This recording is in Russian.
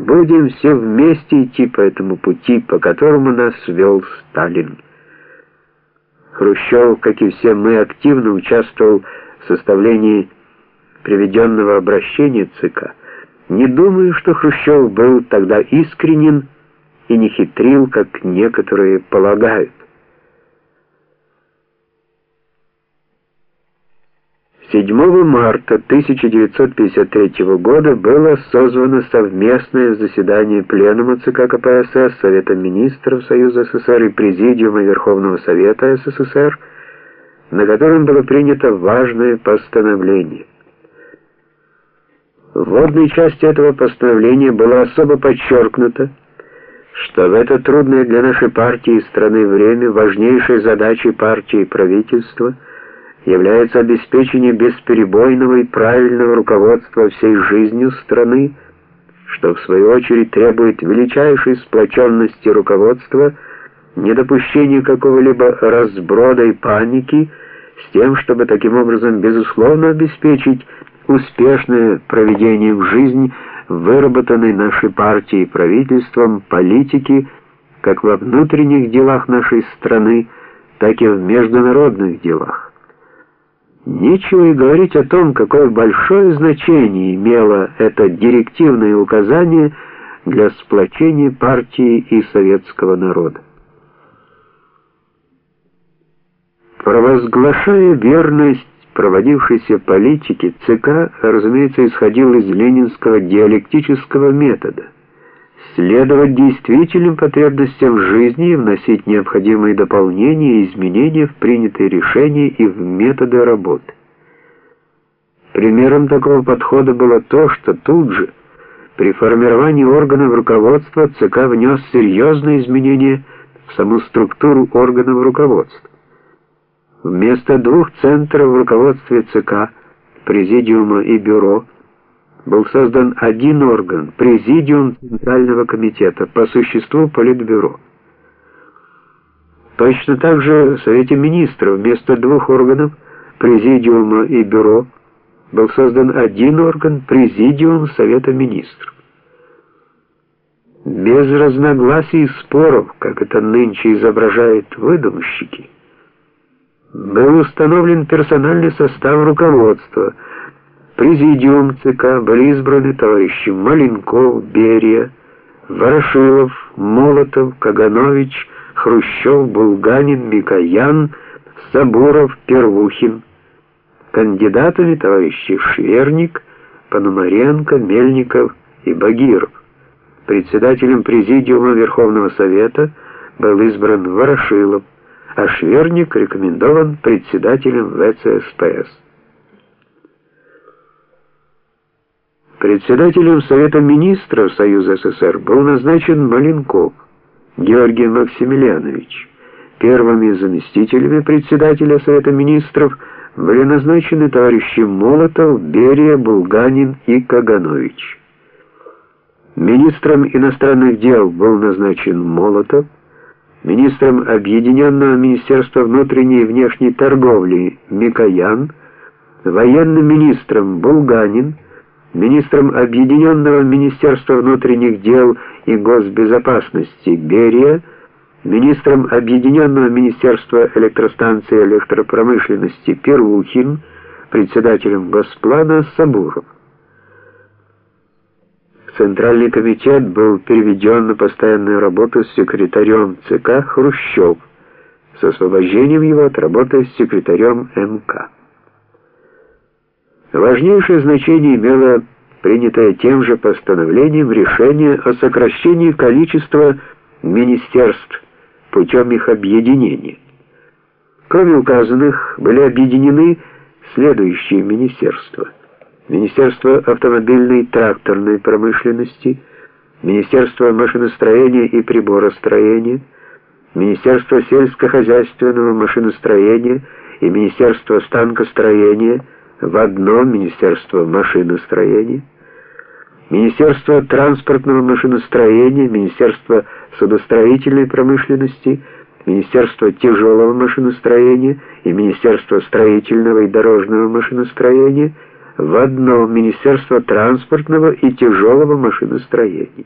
Будем все вместе идти по этому пути, по которому нас вел Сталин. Хрущев, как и все мы, активно участвовал в составлении приведенного обращения ЦК. Не думаю, что Хрущев был тогда искренен и не хитрил, как некоторые полагают. 7 марта 1953 года было созвано совместное заседание Пленума ЦК КПСС, Совета Министров Союза СССР и Президиума Верховного Совета СССР, на котором было принято важное постановление. В вводной части этого постановления было особо подчеркнуто, что в это трудное для нашей партии и страны время важнейшей задачей партии и правительства – является обеспечение бесперебойного и правильного руководства всей жизнью страны, что в свою очередь требует величайшей сплоченности руководства, недопущения какого-либо разброда и паники, с тем, чтобы таким образом безусловно обеспечить успешное проведение в жизнь выработанной нашей партией и правительством политики как во внутренних делах нашей страны, так и в международных делах. Нечего и говорить о том, какое большое значение имело это директивное указание для сплочения партии и советского народа. Провозглашая верность проводившейся политике, ЦК, разумеется, исходил из ленинского диалектического метода – следовать действительным потребностям жизни и вносить необходимые дополнения и изменения в принятые решения и в методы работы. Примером такого подхода было то, что тут же при формировании органов руководства ЦК внес серьезные изменения в саму структуру органов руководства. Вместо двух центров в руководстве ЦК, Президиума и Бюро, был создан один орган, Президиум Центрального комитета, по существу Политбюро. Точно так же в Совете Министров вместо двух органов, Президиума и Бюро, был создан один орган, Президиум Совета Министров. Без разногласий и споров, как это нынче изображают выдумщики, был установлен персональный состав руководства – Президиум ЦК были избраны товарищи Маленков, Берия, Ворошилов, Молотов, Каганович, Хрущев, Булганин, Микоян, Сабуров, Первухин. Кандидатами товарищи Шверник, Пономаренко, Мельников и Багиров. Председателем Президиума Верховного Совета был избран Ворошилов, а Шверник рекомендован председателем ВЦСПС. Председателем Совета министров Союза СССР был назначен Маленков Георгий Максимилианович. Первыми заместителями председателя Совета министров были назначены товарищи Молотов, Берия, Булганин и Каганович. Министром иностранных дел был назначен Молотов, министром Объединенного министерства внутренней и внешней торговли Микоян, военным министром Булганин, министром Объединенного Министерства внутренних дел и госбезопасности Берия, министром Объединенного Министерства электростанции и электропромышленности Первухин, председателем Госплана Сабуров. Центральный комитет был переведен на постоянную работу с секретарем ЦК Хрущев с освобождением его от работы с секретарем МК. Важнейшее значение имело принятое тем же постановлением решение о сокращении количества министерств путем их объединения. Кроме указанных, были объединены следующие министерства. Министерство автомобильной и тракторной промышленности, Министерство машиностроения и приборостроения, Министерство сельскохозяйственного машиностроения и Министерство станкостроения – в одно Министерство машиностроения, Министерство транспортного машиностроения, Министерство судостроительной промышленности, Министерство тяжелого машиностроения и Министерство строительного и дорожного машиностроения в одно Министерство транспортного и тяжелого машиностроения.